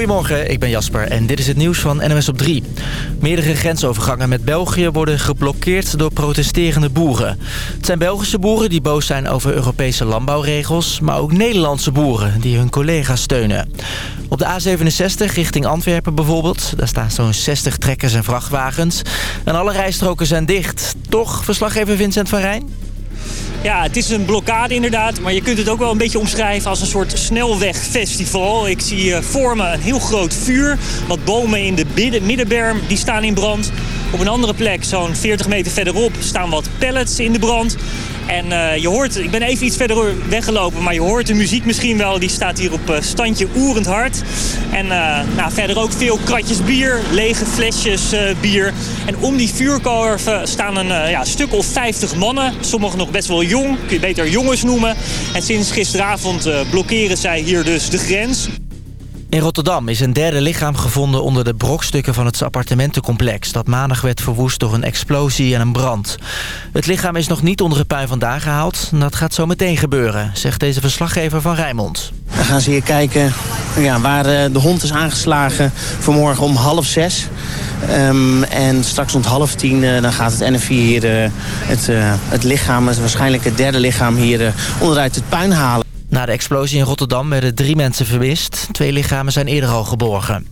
Goedemorgen, ik ben Jasper en dit is het nieuws van NMS op 3. Meerdere grensovergangen met België worden geblokkeerd door protesterende boeren. Het zijn Belgische boeren die boos zijn over Europese landbouwregels... maar ook Nederlandse boeren die hun collega's steunen. Op de A67 richting Antwerpen bijvoorbeeld... daar staan zo'n 60 trekkers en vrachtwagens. En alle rijstroken zijn dicht. Toch, verslaggever Vincent van Rijn? Ja, het is een blokkade inderdaad, maar je kunt het ook wel een beetje omschrijven als een soort snelwegfestival. Ik zie uh, voor me een heel groot vuur. Wat bomen in de middenberm die staan in brand. Op een andere plek, zo'n 40 meter verderop, staan wat pallets in de brand. En uh, je hoort, ik ben even iets verder weggelopen, maar je hoort de muziek misschien wel. Die staat hier op uh, standje oerend hard. En uh, nou, verder ook veel kratjes bier, lege flesjes bier. En om die vuurkorven staan een ja, stuk of 50 mannen. Sommigen nog best wel jong, kun je beter jongens noemen. En sinds gisteravond blokkeren zij hier dus de grens. In Rotterdam is een derde lichaam gevonden onder de brokstukken van het appartementencomplex... dat maandag werd verwoest door een explosie en een brand. Het lichaam is nog niet onder het puin vandaan gehaald. Dat gaat zo meteen gebeuren, zegt deze verslaggever van Rijnmond. We gaan ze hier kijken ja, waar eh, de hond is aangeslagen vanmorgen om half zes. Um, en straks rond half tien uh, dan gaat het NFI hier uh, het, het lichaam, waarschijnlijk het derde lichaam hier onderuit het puin halen. Na de explosie in Rotterdam werden drie mensen vermist. Twee lichamen zijn eerder al geborgen.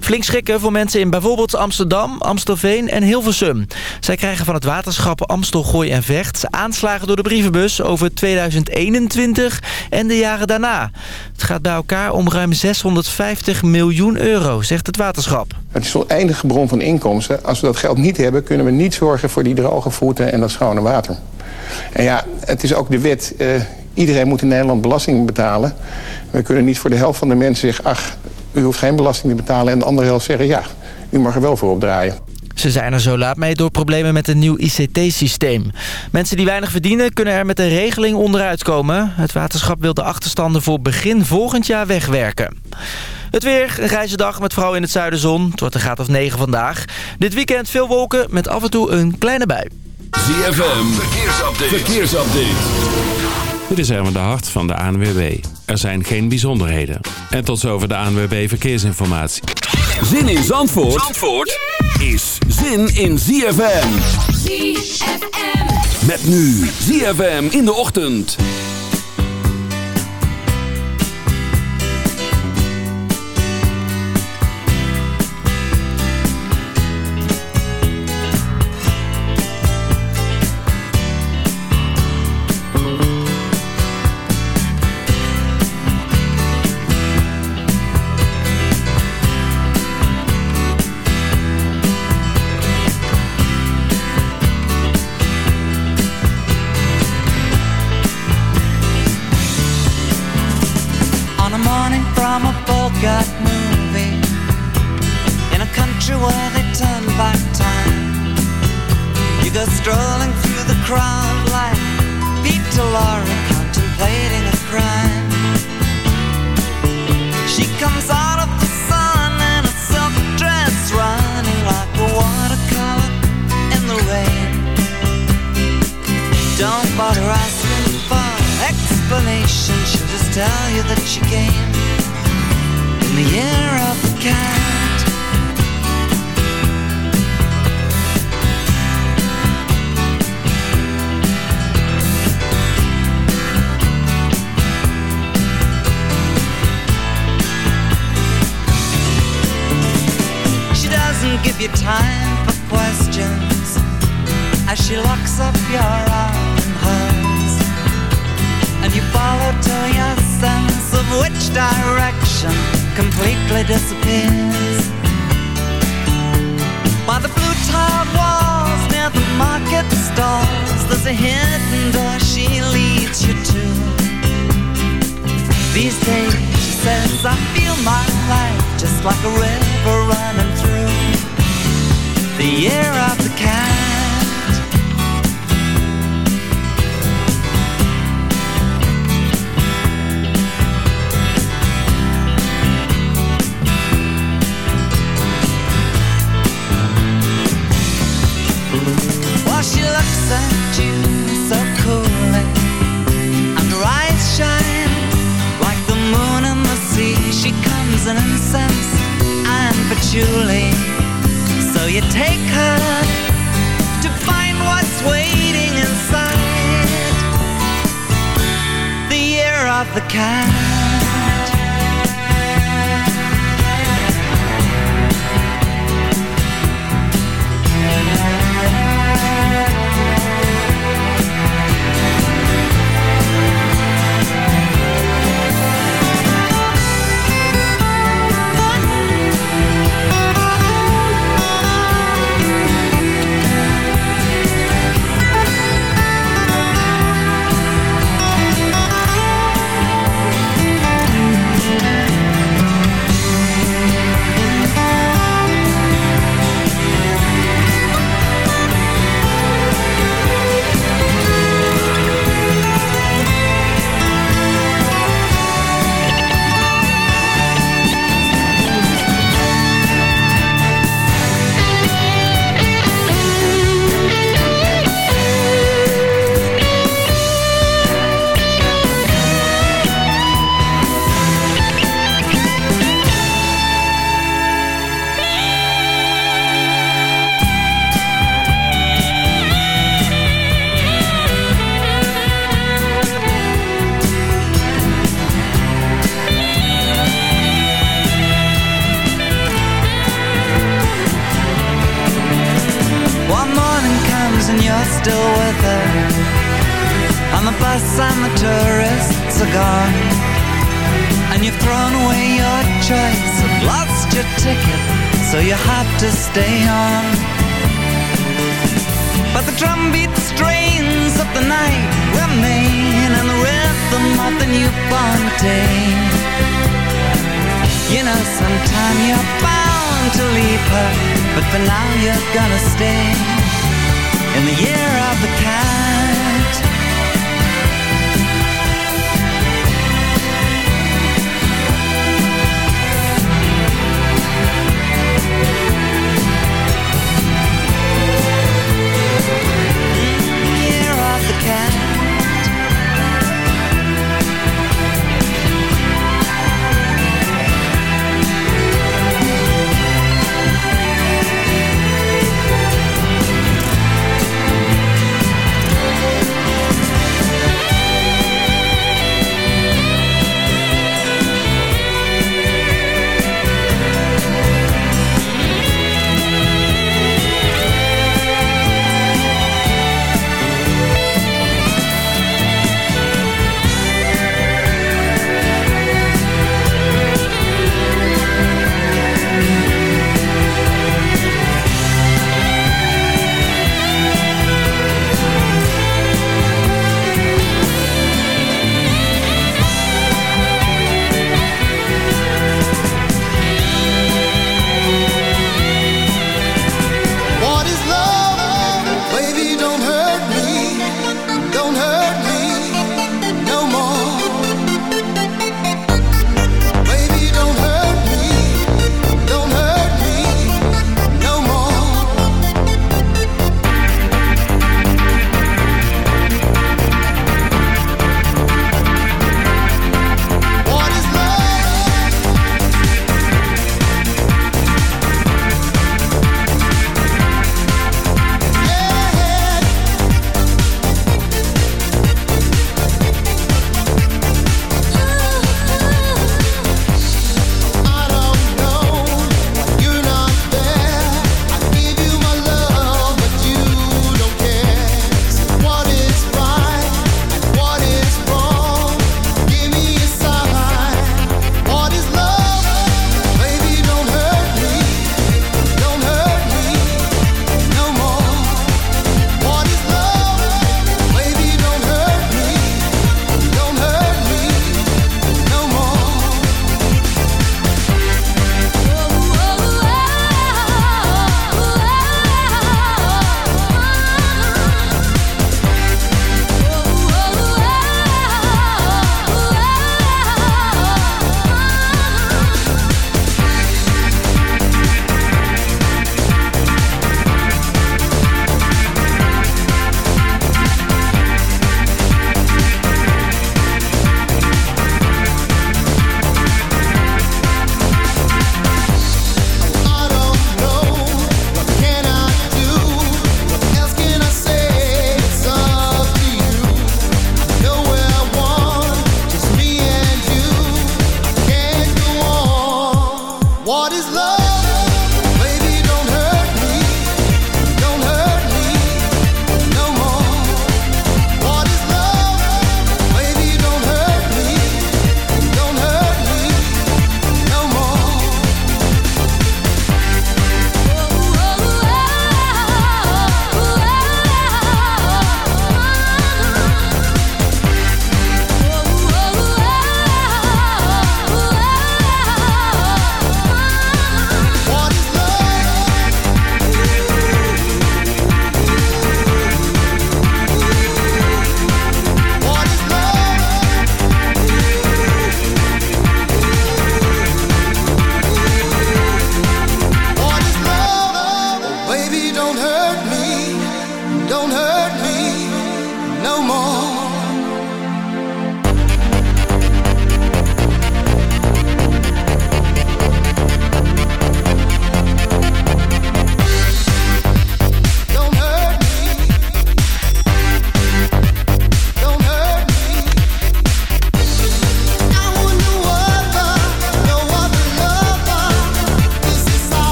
Flink schrikken voor mensen in bijvoorbeeld Amsterdam, Amstelveen en Hilversum. Zij krijgen van het waterschap Amstel, Gooi en Vecht... aanslagen door de brievenbus over 2021 en de jaren daarna. Het gaat bij elkaar om ruim 650 miljoen euro, zegt het waterschap. Het is de enige bron van inkomsten. Als we dat geld niet hebben, kunnen we niet zorgen voor die droge voeten en dat schone water. En ja, het is ook de wet... Uh, Iedereen moet in Nederland belasting betalen. We kunnen niet voor de helft van de mensen zeggen... ach, u hoeft geen belasting te betalen. En de andere helft zeggen, ja, u mag er wel voor opdraaien. Ze zijn er zo laat mee door problemen met een nieuw ICT-systeem. Mensen die weinig verdienen kunnen er met een regeling onderuit komen. Het waterschap wil de achterstanden voor begin volgend jaar wegwerken. Het weer, een grijze dag met vooral in het zuiden zon. Het wordt een graad of 9 vandaag. Dit weekend veel wolken met af en toe een kleine bui. ZFM, verkeersupdate. verkeersupdate. Dit is Erwin de Hart van de ANWB. Er zijn geen bijzonderheden. En tot zover de ANWB Verkeersinformatie. Zin in Zandvoort, Zandvoort is zin in ZFM. ZFM. Met nu ZFM in de ochtend.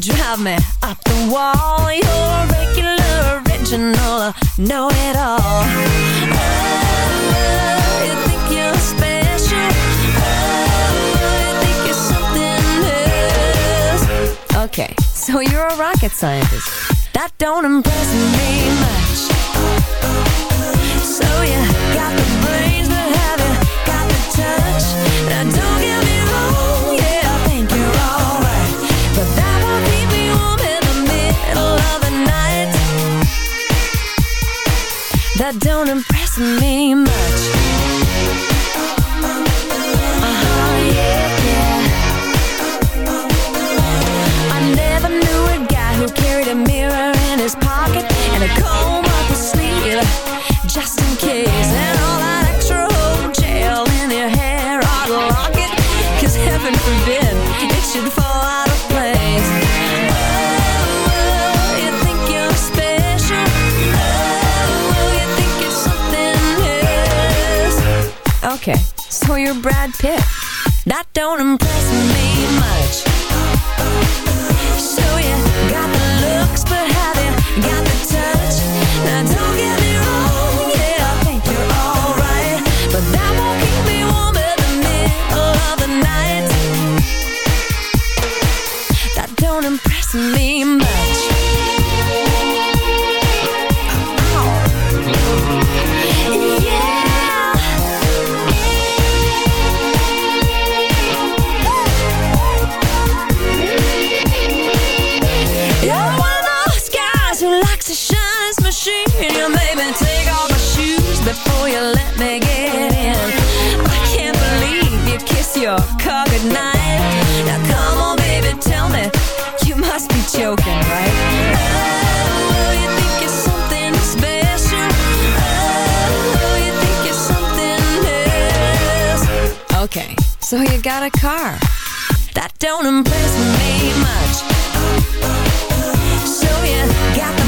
drive me up the wall. You're regular, original, know-it-all. Oh, you think you're special. Oh, you think you're something else. Okay, so you're a rocket scientist. That don't impress me much. So you got the brains, but have you got the touch? Don't that don't impress me much. Uh-huh, I never knew a guy who carried a mirror in his pocket And a comb up his sleeve Just in case or you're Brad Pitt. That don't impress me much. So you got the looks, but have you got the touch? Now don't get shines machine. Yeah, baby, take off my shoes Before you let me get in. I can't believe you kiss your car goodnight. Now come on, baby, tell me You must be joking, right? Oh, oh, okay, so you got a car. That don't impress me much. So you got the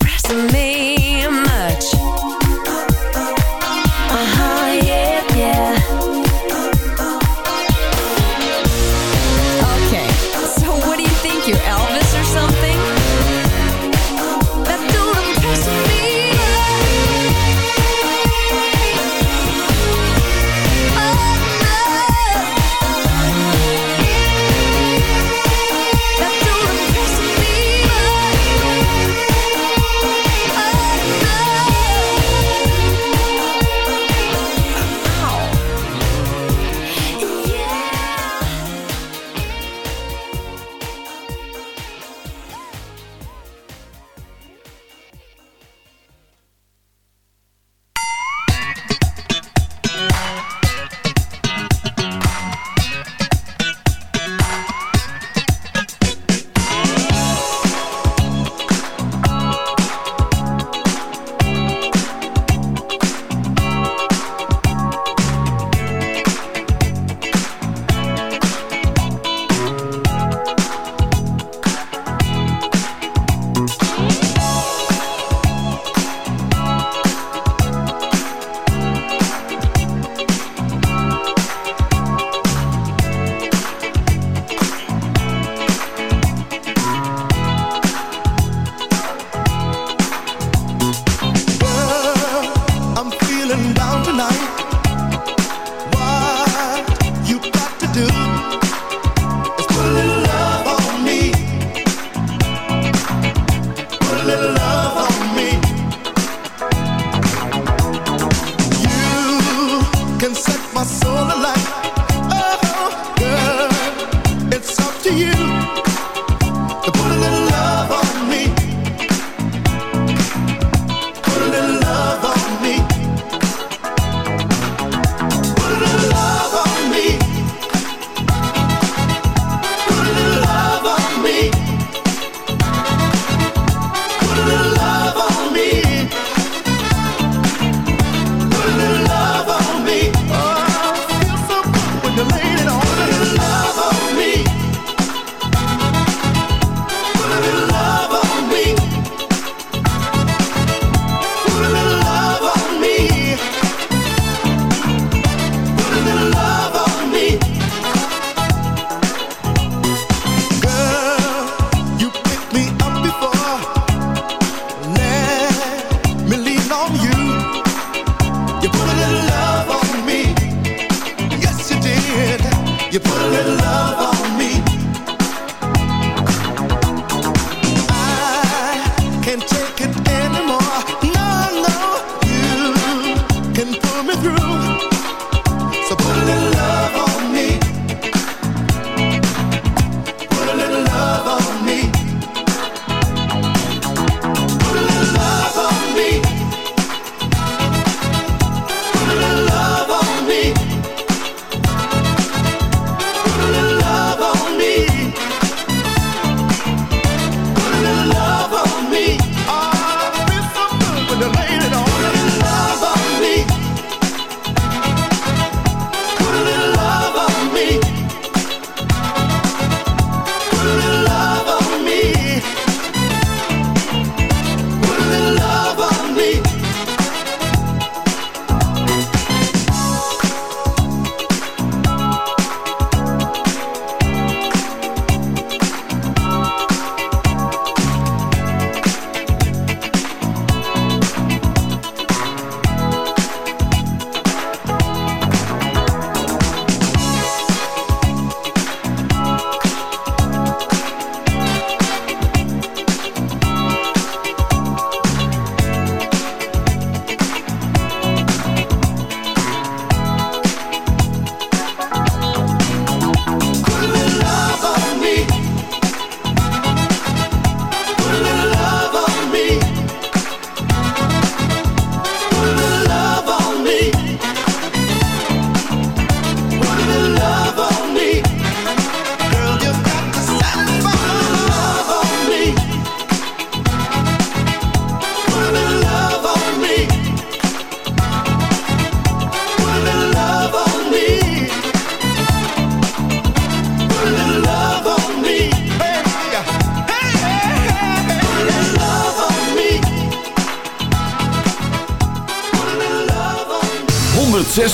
to me.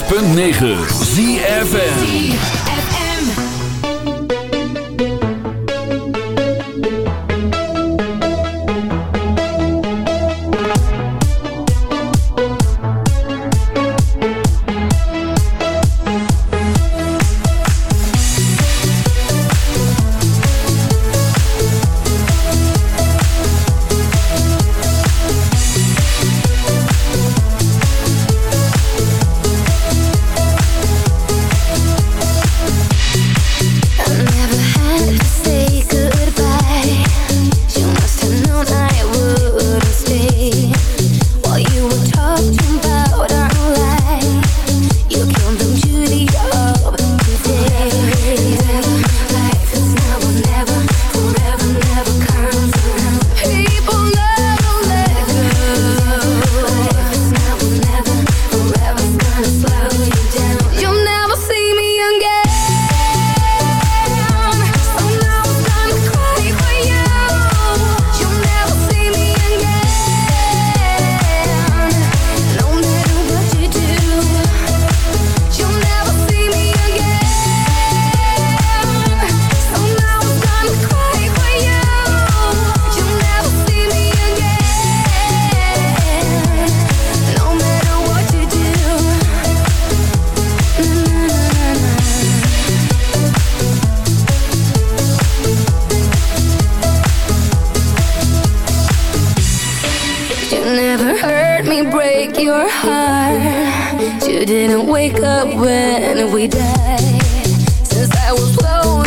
106.9 ZFN wake up when we die. Since I was blown.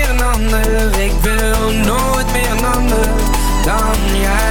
Ik wil nooit meer een ander Dan jij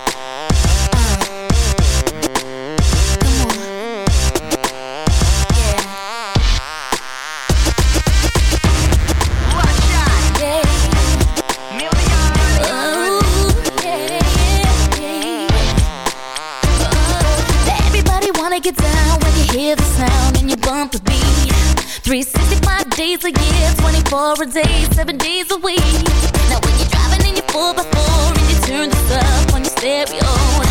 365 days a year, 24 a day, 7 days a week. Now when you're driving in your 4x4 and you turn this up on your stereo.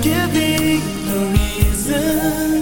giving the reason.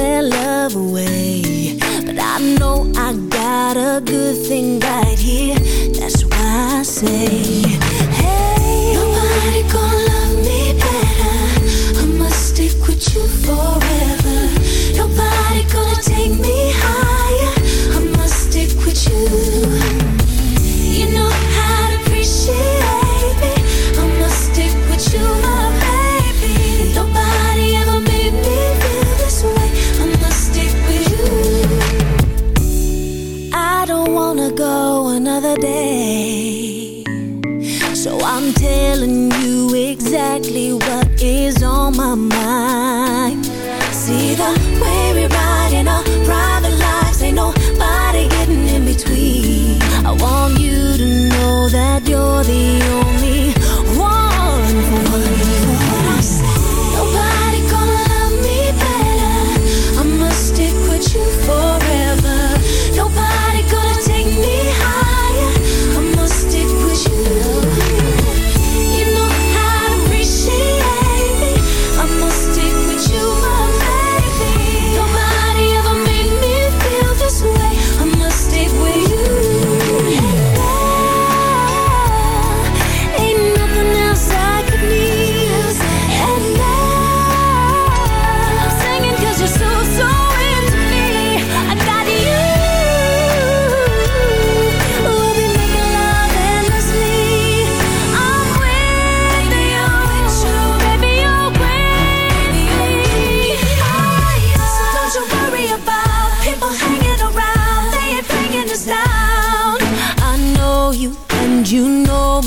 their love away. But I know I got a good thing right here. That's why I say.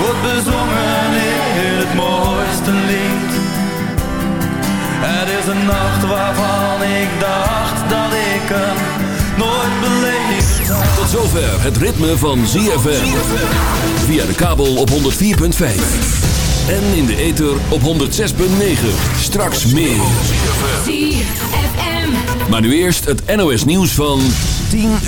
wordt bezongen in het mooiste lied. Het is een nacht waarvan ik dacht dat ik hem nooit beleefd had. Tot zover het ritme van ZFM. Via de kabel op 104.5. En in de ether op 106.9. Straks meer. Maar nu eerst het NOS nieuws van 10 uur.